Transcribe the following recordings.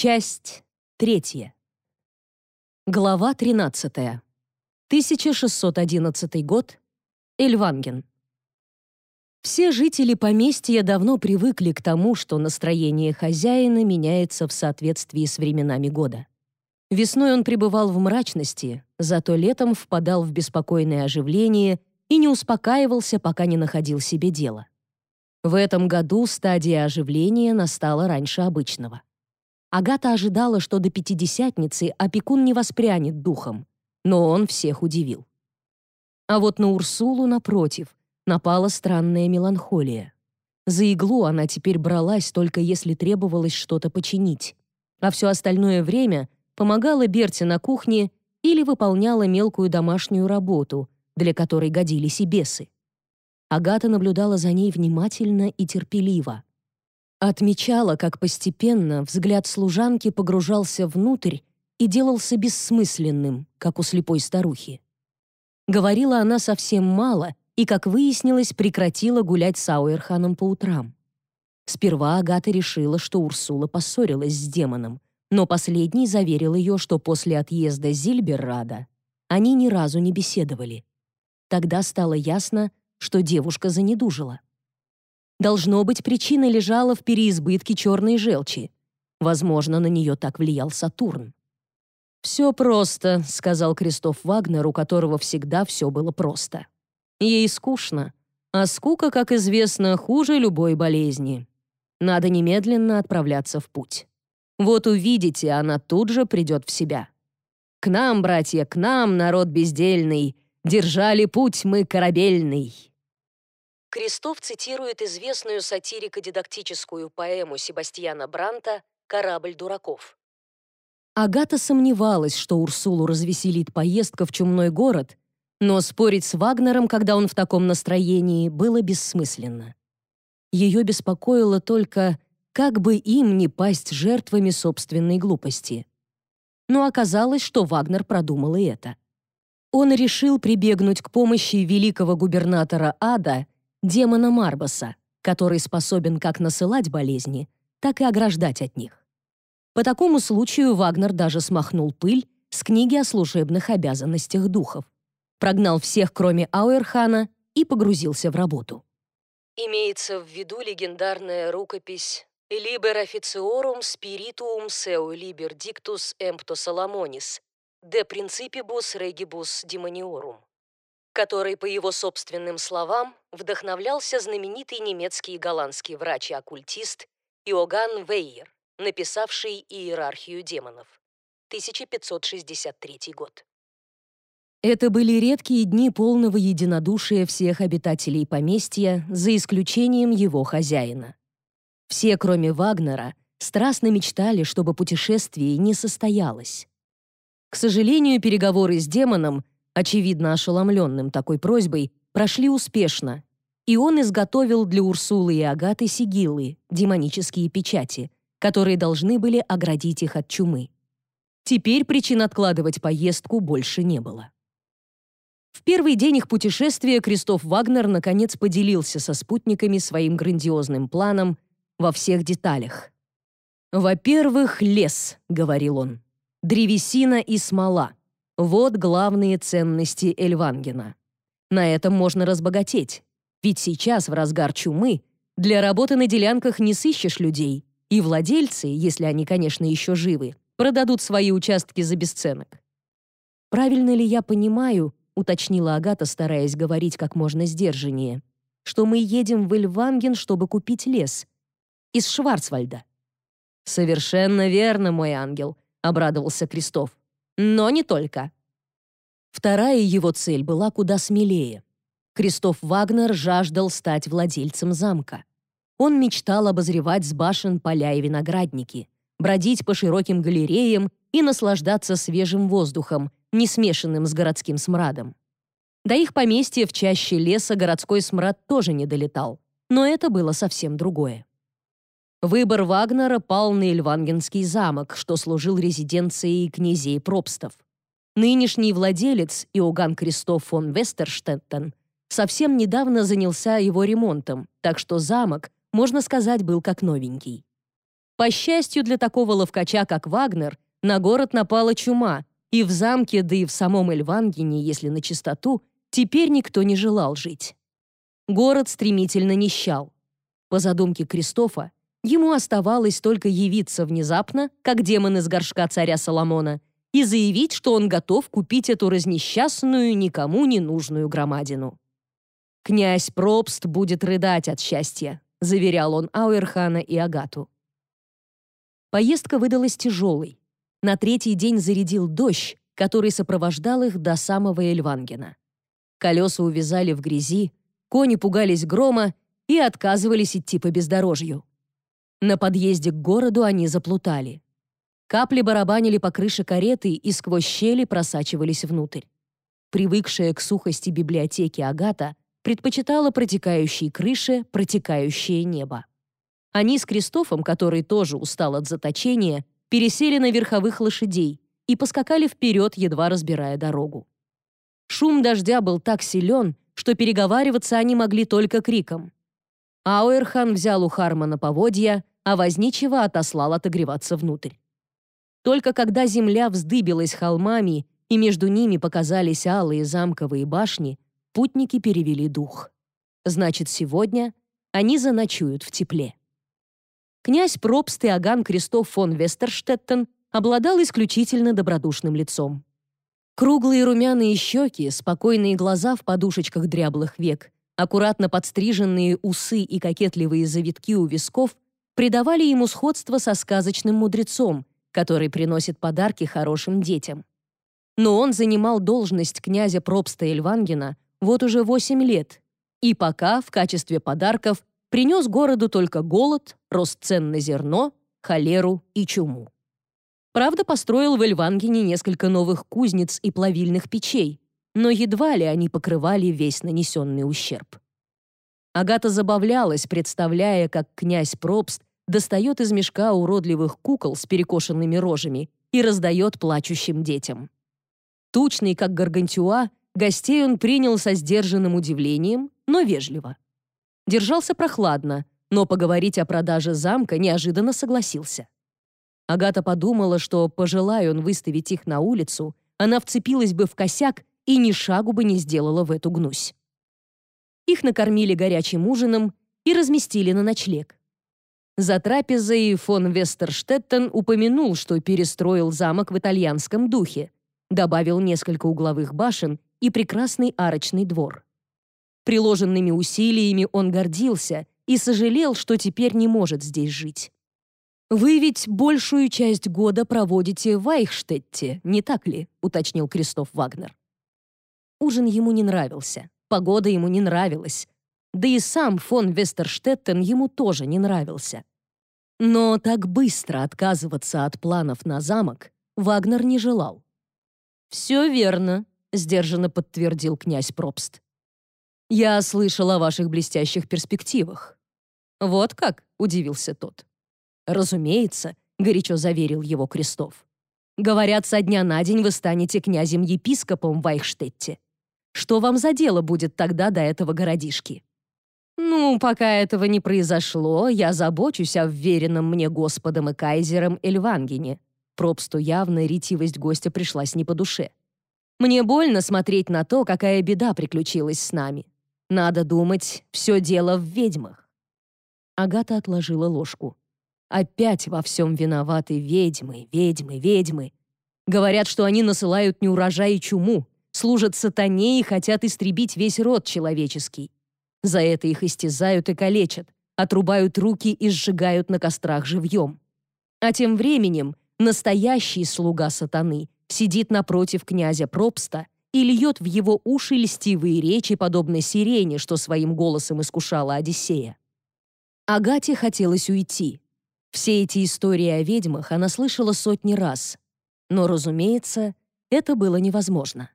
Часть третья. Глава 13. 1611 год. Эльванген. Все жители поместья давно привыкли к тому, что настроение хозяина меняется в соответствии с временами года. Весной он пребывал в мрачности, зато летом впадал в беспокойное оживление и не успокаивался, пока не находил себе дело. В этом году стадия оживления настала раньше обычного. Агата ожидала, что до пятидесятницы опекун не воспрянет духом, но он всех удивил. А вот на Урсулу, напротив, напала странная меланхолия. За иглу она теперь бралась только если требовалось что-то починить, а все остальное время помогала Берте на кухне или выполняла мелкую домашнюю работу, для которой годились и бесы. Агата наблюдала за ней внимательно и терпеливо. Отмечала, как постепенно взгляд служанки погружался внутрь и делался бессмысленным, как у слепой старухи. Говорила она совсем мало и, как выяснилось, прекратила гулять с Ауэрханом по утрам. Сперва Агата решила, что Урсула поссорилась с демоном, но последний заверил ее, что после отъезда Зильберрада они ни разу не беседовали. Тогда стало ясно, что девушка занедужила. Должно быть, причина лежала в переизбытке черной желчи. Возможно, на нее так влиял Сатурн. «Все просто», — сказал Кристоф Вагнер, у которого всегда все было просто. «Ей скучно, а скука, как известно, хуже любой болезни. Надо немедленно отправляться в путь. Вот увидите, она тут же придет в себя. К нам, братья, к нам, народ бездельный, держали путь мы корабельный». Крестов цитирует известную сатирико-дидактическую поэму Себастьяна Бранта «Корабль дураков». Агата сомневалась, что Урсулу развеселит поездка в чумной город, но спорить с Вагнером, когда он в таком настроении, было бессмысленно. Ее беспокоило только, как бы им не пасть жертвами собственной глупости. Но оказалось, что Вагнер продумал и это. Он решил прибегнуть к помощи великого губернатора Ада демона Марбаса, который способен как насылать болезни, так и ограждать от них. По такому случаю Вагнер даже смахнул пыль с книги о служебных обязанностях духов, прогнал всех, кроме Ауэрхана, и погрузился в работу. Имеется в виду легендарная рукопись «Liber officiorum spirituum seu liber dictus empto Salomonis, de principibus regibus demoniorum», который, по его собственным словам, вдохновлялся знаменитый немецкий и голландский врач и оккультист Иоганн Вейер, написавший «Иерархию демонов». 1563 год. Это были редкие дни полного единодушия всех обитателей поместья, за исключением его хозяина. Все, кроме Вагнера, страстно мечтали, чтобы путешествие не состоялось. К сожалению, переговоры с демоном очевидно ошеломленным такой просьбой, прошли успешно, и он изготовил для Урсулы и Агаты сигиллы, демонические печати, которые должны были оградить их от чумы. Теперь причин откладывать поездку больше не было. В первый день их путешествия Кристоф Вагнер наконец поделился со спутниками своим грандиозным планом во всех деталях. «Во-первых, лес», — говорил он, — «древесина и смола. Вот главные ценности Эльвангена. На этом можно разбогатеть. Ведь сейчас, в разгар чумы, для работы на делянках не сыщешь людей, и владельцы, если они, конечно, еще живы, продадут свои участки за бесценок. «Правильно ли я понимаю, — уточнила Агата, стараясь говорить как можно сдержаннее, — что мы едем в Эльванген, чтобы купить лес? Из Шварцвальда?» «Совершенно верно, мой ангел», — обрадовался Крестов. Но не только. Вторая его цель была куда смелее. Кристоф Вагнер жаждал стать владельцем замка. Он мечтал обозревать с башен поля и виноградники, бродить по широким галереям и наслаждаться свежим воздухом, не смешанным с городским смрадом. До их поместья в чаще леса городской смрад тоже не долетал, но это было совсем другое. Выбор Вагнера пал на Эльвангенский замок, что служил резиденцией князей Пробстов. Нынешний владелец Иоганн Кристоф фон Вестерштеттен совсем недавно занялся его ремонтом, так что замок, можно сказать, был как новенький. По счастью для такого ловкача, как Вагнер, на город напала чума, и в замке, да и в самом Эльвангене, если на чистоту, теперь никто не желал жить. Город стремительно нищал. По задумке Кристофа, ему оставалось только явиться внезапно, как демон из горшка царя Соломона, и заявить, что он готов купить эту разнесчастную, никому не нужную громадину. «Князь Пробст будет рыдать от счастья», — заверял он Ауэрхана и Агату. Поездка выдалась тяжелой. На третий день зарядил дождь, который сопровождал их до самого Эльвангена. Колеса увязали в грязи, кони пугались грома и отказывались идти по бездорожью. На подъезде к городу они заплутали. Капли барабанили по крыше кареты и сквозь щели просачивались внутрь. Привыкшая к сухости библиотеки Агата предпочитала протекающие крыши, протекающее небо. Они с Кристофом, который тоже устал от заточения, пересели на верховых лошадей и поскакали вперед, едва разбирая дорогу. Шум дождя был так силен, что переговариваться они могли только криком. Ауэрхан взял у Хармона поводья, а возничего отослал отогреваться внутрь. Только когда земля вздыбилась холмами и между ними показались алые замковые башни, путники перевели дух. Значит, сегодня они заночуют в тепле. Князь Пробст Иоганн Кристоф фон Вестерштеттен обладал исключительно добродушным лицом. Круглые румяные щеки, спокойные глаза в подушечках дряблых век, аккуратно подстриженные усы и кокетливые завитки у висков придавали ему сходство со сказочным мудрецом, который приносит подарки хорошим детям. Но он занимал должность князя Пробста Эльвангена вот уже 8 лет, и пока в качестве подарков принес городу только голод, рост цен на зерно, холеру и чуму. Правда, построил в Эльвангене несколько новых кузнец и плавильных печей, но едва ли они покрывали весь нанесенный ущерб. Агата забавлялась, представляя, как князь Пробст достает из мешка уродливых кукол с перекошенными рожами и раздает плачущим детям. Тучный, как гаргантюа, гостей он принял со сдержанным удивлением, но вежливо. Держался прохладно, но поговорить о продаже замка неожиданно согласился. Агата подумала, что, пожелая он выставить их на улицу, она вцепилась бы в косяк и ни шагу бы не сделала в эту гнусь. Их накормили горячим ужином и разместили на ночлег. За трапезой фон Вестерштеттен упомянул, что перестроил замок в итальянском духе, добавил несколько угловых башен и прекрасный арочный двор. Приложенными усилиями он гордился и сожалел, что теперь не может здесь жить. «Вы ведь большую часть года проводите в Айхштетте, не так ли?» — уточнил Кристоф Вагнер. Ужин ему не нравился, погода ему не нравилась, да и сам фон Вестерштеттен ему тоже не нравился. Но так быстро отказываться от планов на замок Вагнер не желал. «Все верно», — сдержанно подтвердил князь Пробст. «Я слышал о ваших блестящих перспективах». «Вот как?» — удивился тот. «Разумеется», — горячо заверил его Крестов. «Говорят, со дня на день вы станете князем-епископом в Айхштетте. Что вам за дело будет тогда до этого городишки?» «Ну, пока этого не произошло, я забочусь о вверенном мне Господом и Кайзером Эльвангене». Пробсту явно ретивость гостя пришлась не по душе. «Мне больно смотреть на то, какая беда приключилась с нами. Надо думать, все дело в ведьмах». Агата отложила ложку. «Опять во всем виноваты ведьмы, ведьмы, ведьмы. Говорят, что они насылают неурожай и чуму, служат сатане и хотят истребить весь род человеческий. За это их истязают и калечат, отрубают руки и сжигают на кострах живьем. А тем временем настоящий слуга сатаны сидит напротив князя Пробста и льет в его уши льстивые речи, подобно сирене, что своим голосом искушала Одиссея. Агате хотелось уйти. Все эти истории о ведьмах она слышала сотни раз. Но, разумеется, это было невозможно.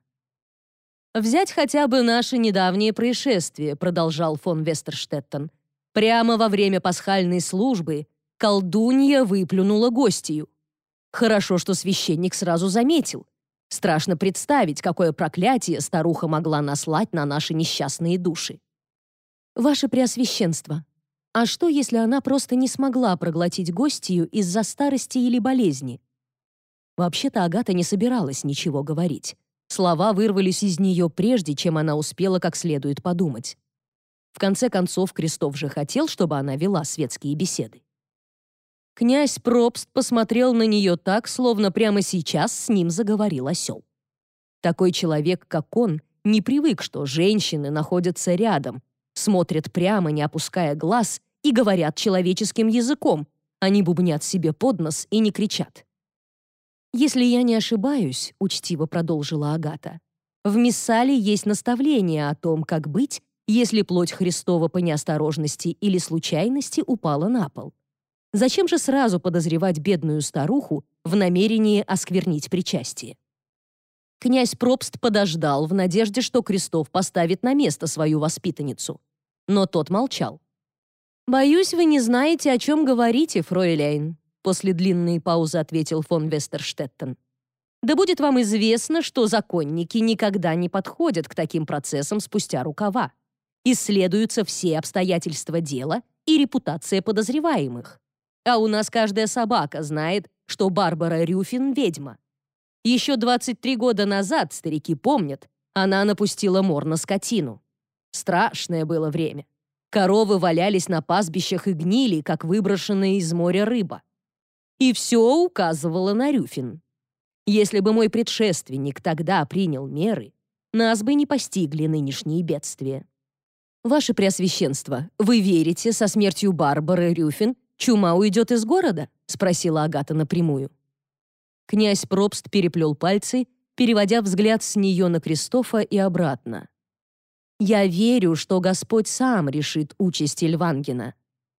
«Взять хотя бы наше недавнее происшествие», продолжал фон Вестерштеттен. «Прямо во время пасхальной службы колдунья выплюнула гостью. Хорошо, что священник сразу заметил. Страшно представить, какое проклятие старуха могла наслать на наши несчастные души. «Ваше Преосвященство, А что, если она просто не смогла проглотить гостью из-за старости или болезни? Вообще-то Агата не собиралась ничего говорить. Слова вырвались из нее прежде, чем она успела как следует подумать. В конце концов, Крестов же хотел, чтобы она вела светские беседы. Князь Пробст посмотрел на нее так, словно прямо сейчас с ним заговорил осел. Такой человек, как он, не привык, что женщины находятся рядом, смотрят прямо, не опуская глаз, и говорят человеческим языком. Они бубнят себе под нос и не кричат. «Если я не ошибаюсь», — учтиво продолжила Агата, «в Миссале есть наставление о том, как быть, если плоть Христова по неосторожности или случайности упала на пол. Зачем же сразу подозревать бедную старуху в намерении осквернить причастие? Князь Пробст подождал в надежде, что Крестов поставит на место свою воспитанницу. Но тот молчал. «Боюсь, вы не знаете, о чем говорите, фройляйн», после длинной паузы ответил фон Вестерштеттен. «Да будет вам известно, что законники никогда не подходят к таким процессам спустя рукава. Исследуются все обстоятельства дела и репутация подозреваемых. А у нас каждая собака знает, что Барбара Рюфин — ведьма. Еще 23 года назад, старики помнят, она напустила мор на скотину. Страшное было время. Коровы валялись на пастбищах и гнили, как выброшенная из моря рыба. И все указывало на Рюфин. Если бы мой предшественник тогда принял меры, нас бы не постигли нынешние бедствия. Ваше Преосвященство, вы верите, со смертью Барбары Рюфин «Чума уйдет из города?» — спросила Агата напрямую. Князь Пробст переплел пальцы, переводя взгляд с нее на Кристофа и обратно. «Я верю, что Господь сам решит участь Ильвангена.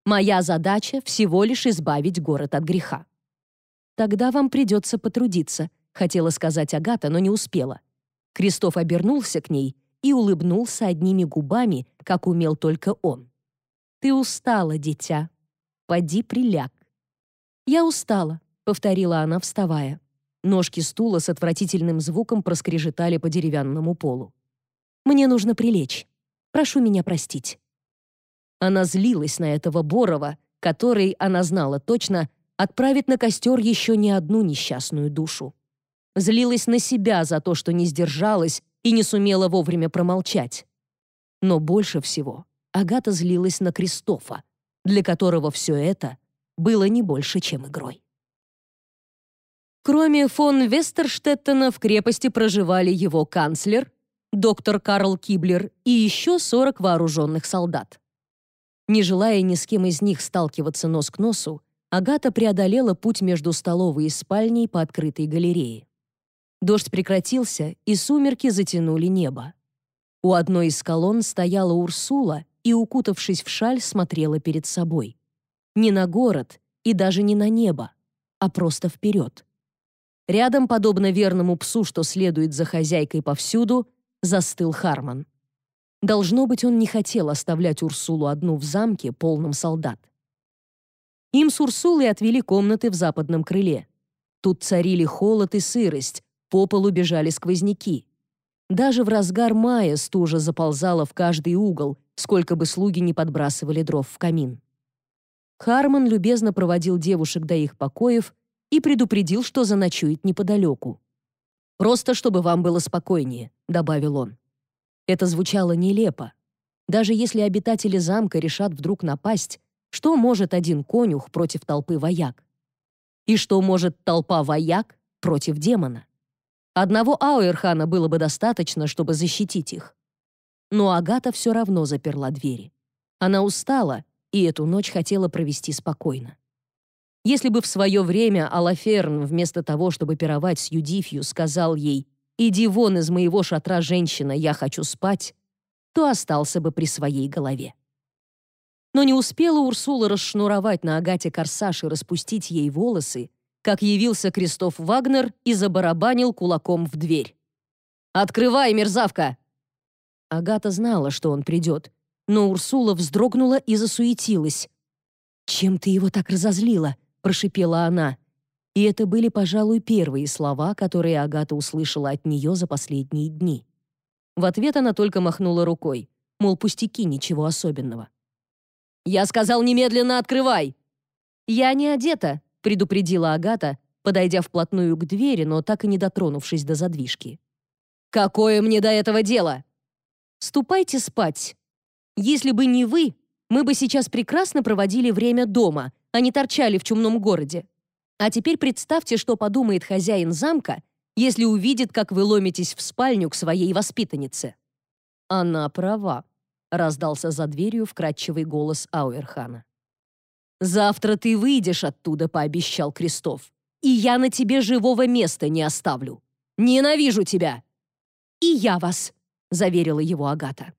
Моя задача — всего лишь избавить город от греха». «Тогда вам придется потрудиться», — хотела сказать Агата, но не успела. Кристоф обернулся к ней и улыбнулся одними губами, как умел только он. «Ты устала, дитя», Поди приляг. «Я устала», — повторила она, вставая. Ножки стула с отвратительным звуком проскрежетали по деревянному полу. «Мне нужно прилечь. Прошу меня простить». Она злилась на этого Борова, который, она знала точно, отправит на костер еще не одну несчастную душу. Злилась на себя за то, что не сдержалась и не сумела вовремя промолчать. Но больше всего Агата злилась на Кристофа, для которого все это было не больше, чем игрой. Кроме фон Вестерштеттена в крепости проживали его канцлер, доктор Карл Киблер и еще 40 вооруженных солдат. Не желая ни с кем из них сталкиваться нос к носу, Агата преодолела путь между столовой и спальней по открытой галерее. Дождь прекратился, и сумерки затянули небо. У одной из колонн стояла Урсула и, укутавшись в шаль, смотрела перед собой. Не на город и даже не на небо, а просто вперед. Рядом, подобно верному псу, что следует за хозяйкой повсюду, застыл Харман. Должно быть, он не хотел оставлять Урсулу одну в замке, полном солдат. Им с Урсулой отвели комнаты в западном крыле. Тут царили холод и сырость, по полу бежали сквозняки. Даже в разгар мая стужа заползала в каждый угол, сколько бы слуги не подбрасывали дров в камин. Харман любезно проводил девушек до их покоев и предупредил, что заночует неподалеку. «Просто чтобы вам было спокойнее», — добавил он. Это звучало нелепо. Даже если обитатели замка решат вдруг напасть, что может один конюх против толпы вояк? И что может толпа вояк против демона? Одного Ауэрхана было бы достаточно, чтобы защитить их. Но Агата все равно заперла двери. Она устала и эту ночь хотела провести спокойно. Если бы в свое время Алаферн вместо того, чтобы пировать с Юдифью, сказал ей «Иди вон из моего шатра, женщина, я хочу спать», то остался бы при своей голове. Но не успела Урсула расшнуровать на Агате корсаж и распустить ей волосы, как явился Кристоф Вагнер и забарабанил кулаком в дверь. «Открывай, мерзавка!» Агата знала, что он придет, но Урсула вздрогнула и засуетилась. «Чем ты его так разозлила?» — прошипела она. И это были, пожалуй, первые слова, которые Агата услышала от нее за последние дни. В ответ она только махнула рукой, мол, пустяки, ничего особенного. «Я сказал немедленно открывай!» «Я не одета», — предупредила Агата, подойдя вплотную к двери, но так и не дотронувшись до задвижки. «Какое мне до этого дело?» «Ступайте спать. Если бы не вы, мы бы сейчас прекрасно проводили время дома, а не торчали в чумном городе. А теперь представьте, что подумает хозяин замка, если увидит, как вы ломитесь в спальню к своей воспитаннице». «Она права», — раздался за дверью вкрадчивый голос Ауэрхана. «Завтра ты выйдешь оттуда», — пообещал Крестов. «И я на тебе живого места не оставлю. Ненавижу тебя!» «И я вас», — заверила его Агата.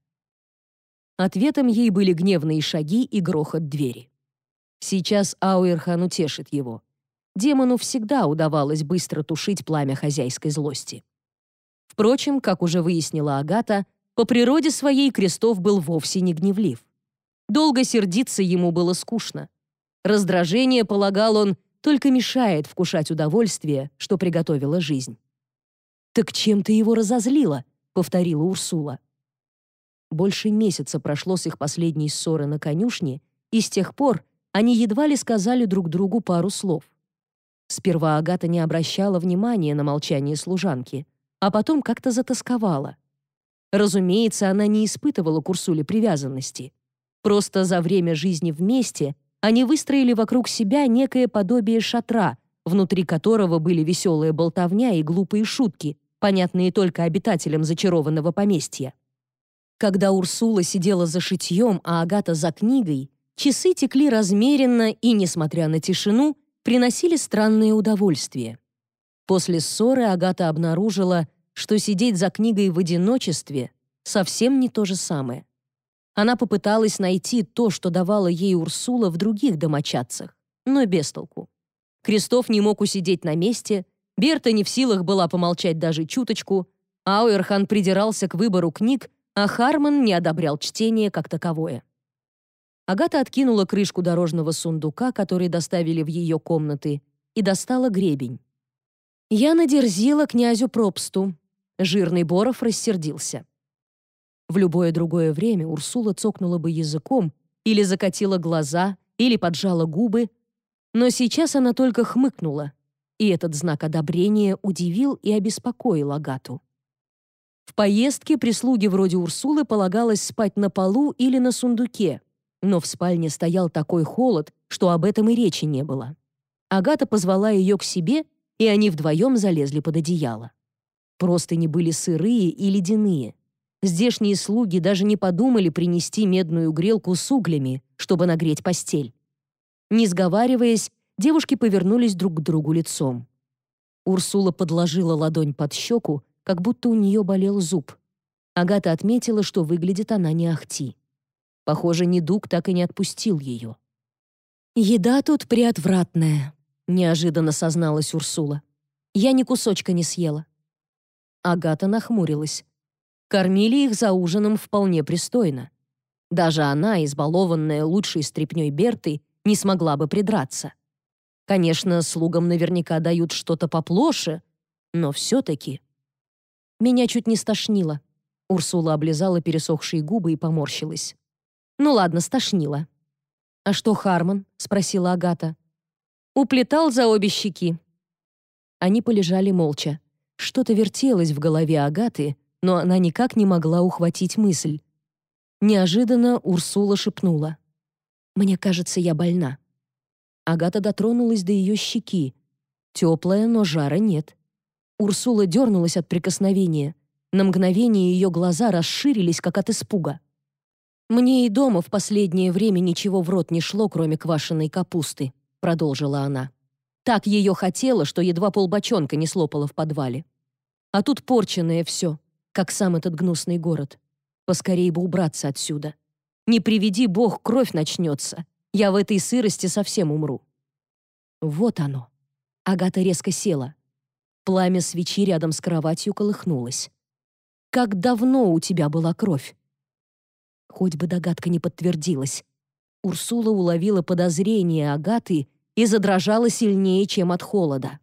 Ответом ей были гневные шаги и грохот двери. Сейчас Ауэрхан утешит его. Демону всегда удавалось быстро тушить пламя хозяйской злости. Впрочем, как уже выяснила Агата, по природе своей Крестов был вовсе не гневлив. Долго сердиться ему было скучно. Раздражение, полагал он, только мешает вкушать удовольствие, что приготовила жизнь. «Так чем ты его разозлила?» — повторила Урсула. Больше месяца прошло с их последней ссоры на конюшне, и с тех пор они едва ли сказали друг другу пару слов. Сперва Агата не обращала внимания на молчание служанки, а потом как-то затасковала. Разумеется, она не испытывала к Урсуле привязанности. Просто за время жизни вместе они выстроили вокруг себя некое подобие шатра, внутри которого были веселая болтовня и глупые шутки, понятные только обитателям зачарованного поместья. Когда Урсула сидела за шитьем, а Агата за книгой, часы текли размеренно и, несмотря на тишину, приносили странные удовольствия. После ссоры Агата обнаружила, что сидеть за книгой в одиночестве совсем не то же самое. Она попыталась найти то, что давала ей Урсула в других домочадцах, но без толку. Крестов не мог усидеть на месте, Берта не в силах была помолчать даже чуточку, Ауэрхан придирался к выбору книг, а Харман не одобрял чтение как таковое. Агата откинула крышку дорожного сундука, который доставили в ее комнаты, и достала гребень. Я надерзила князю Пропсту. Жирный Боров рассердился. В любое другое время Урсула цокнула бы языком или закатила глаза, или поджала губы, но сейчас она только хмыкнула, и этот знак одобрения удивил и обеспокоил Агату. В поездке прислуги вроде Урсулы полагалось спать на полу или на сундуке, но в спальне стоял такой холод, что об этом и речи не было. Агата позвала ее к себе, и они вдвоем залезли под одеяло. Простыни были сырые и ледяные. Здешние слуги даже не подумали принести медную грелку с углями, чтобы нагреть постель. Не сговариваясь, девушки повернулись друг к другу лицом. Урсула подложила ладонь под щеку, как будто у нее болел зуб. Агата отметила, что выглядит она не ахти. Похоже, недуг так и не отпустил ее. «Еда тут приотвратная», — неожиданно созналась Урсула. «Я ни кусочка не съела». Агата нахмурилась. Кормили их за ужином вполне пристойно. Даже она, избалованная лучшей стряпнёй Берты, не смогла бы придраться. Конечно, слугам наверняка дают что-то поплоше, но все-таки... Меня чуть не стошнило. Урсула облизала пересохшие губы и поморщилась. Ну ладно, стошнило. «А что Харман?» — спросила Агата. Уплетал за обе щеки. Они полежали молча. Что-то вертелось в голове Агаты, но она никак не могла ухватить мысль. Неожиданно Урсула шепнула. «Мне кажется, я больна». Агата дотронулась до ее щеки. Теплая, но жара нет. Урсула дернулась от прикосновения. На мгновение ее глаза расширились, как от испуга. «Мне и дома в последнее время ничего в рот не шло, кроме квашеной капусты», — продолжила она. «Так ее хотела, что едва полбочонка не слопала в подвале. А тут порченное все, как сам этот гнусный город. Поскорей бы убраться отсюда. Не приведи бог, кровь начнется. Я в этой сырости совсем умру». Вот оно. Агата резко села. Пламя свечи рядом с кроватью колыхнулось. «Как давно у тебя была кровь?» Хоть бы догадка не подтвердилась. Урсула уловила подозрение Агаты и задрожала сильнее, чем от холода.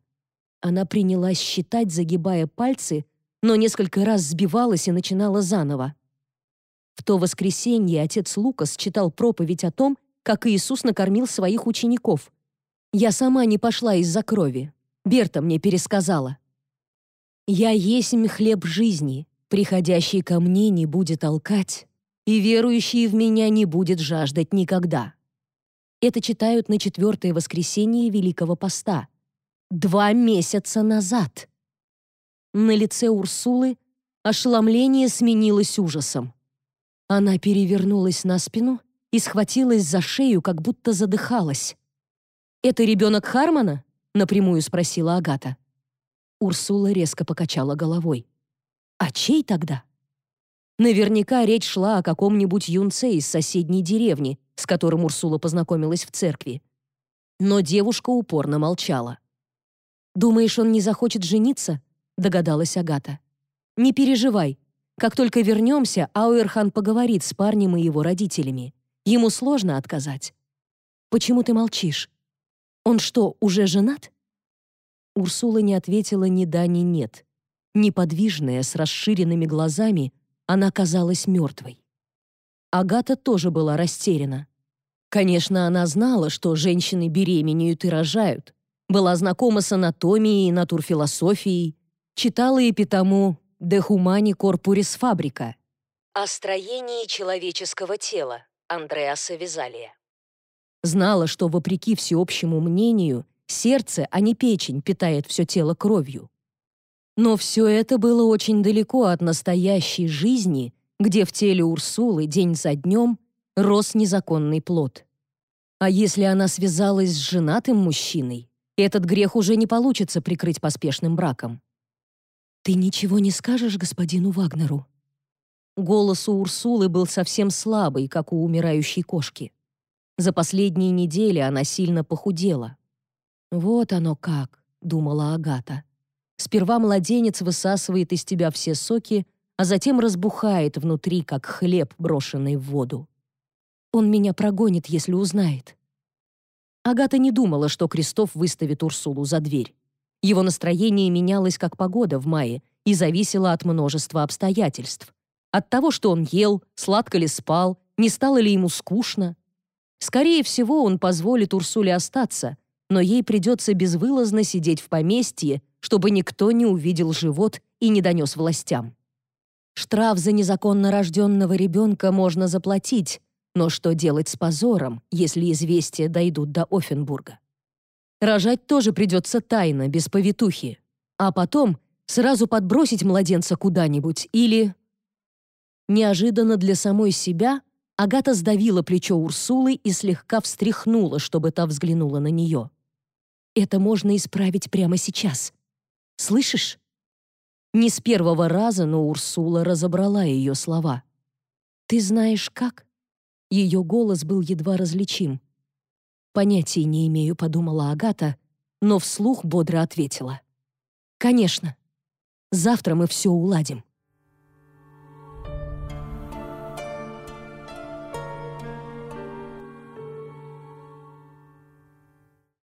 Она принялась считать, загибая пальцы, но несколько раз сбивалась и начинала заново. В то воскресенье отец Лукас читал проповедь о том, как Иисус накормил своих учеников. Я сама не пошла из-за крови. Берта мне пересказала. «Я есть хлеб жизни, приходящий ко мне не будет алкать, и верующий в меня не будет жаждать никогда». Это читают на четвертое воскресенье Великого Поста. Два месяца назад. На лице Урсулы ошеломление сменилось ужасом. Она перевернулась на спину и схватилась за шею, как будто задыхалась. «Это ребенок Хармона?» — напрямую спросила Агата. Урсула резко покачала головой. «А чей тогда?» Наверняка речь шла о каком-нибудь юнце из соседней деревни, с которым Урсула познакомилась в церкви. Но девушка упорно молчала. «Думаешь, он не захочет жениться?» — догадалась Агата. «Не переживай. Как только вернемся, Ауэрхан поговорит с парнем и его родителями. Ему сложно отказать. Почему ты молчишь? Он что, уже женат?» Урсула не ответила ни да, ни нет. Неподвижная, с расширенными глазами, она казалась мертвой. Агата тоже была растеряна. Конечно, она знала, что женщины беременеют и рожают, была знакома с анатомией и натурфилософией, читала и потому «De humani corporis fabrica» о строении человеческого тела Андреаса Визалия. Знала, что, вопреки всеобщему мнению, сердце, а не печень, питает все тело кровью. Но все это было очень далеко от настоящей жизни где в теле Урсулы день за днем рос незаконный плод. А если она связалась с женатым мужчиной, этот грех уже не получится прикрыть поспешным браком. «Ты ничего не скажешь господину Вагнеру?» Голос у Урсулы был совсем слабый, как у умирающей кошки. За последние недели она сильно похудела. «Вот оно как», — думала Агата. «Сперва младенец высасывает из тебя все соки, а затем разбухает внутри, как хлеб, брошенный в воду. Он меня прогонит, если узнает. Агата не думала, что Крестов выставит Урсулу за дверь. Его настроение менялось, как погода в мае, и зависело от множества обстоятельств. От того, что он ел, сладко ли спал, не стало ли ему скучно. Скорее всего, он позволит Урсуле остаться, но ей придется безвылазно сидеть в поместье, чтобы никто не увидел живот и не донес властям. Штраф за незаконно рожденного ребенка можно заплатить, но что делать с позором, если известия дойдут до Оффенбурга? Рожать тоже придется тайно, без повитухи. А потом сразу подбросить младенца куда-нибудь или... Неожиданно для самой себя Агата сдавила плечо Урсулы и слегка встряхнула, чтобы та взглянула на нее. «Это можно исправить прямо сейчас. Слышишь?» Не с первого раза, но Урсула разобрала ее слова. «Ты знаешь как?» Ее голос был едва различим. «Понятия не имею», — подумала Агата, но вслух бодро ответила. «Конечно. Завтра мы все уладим».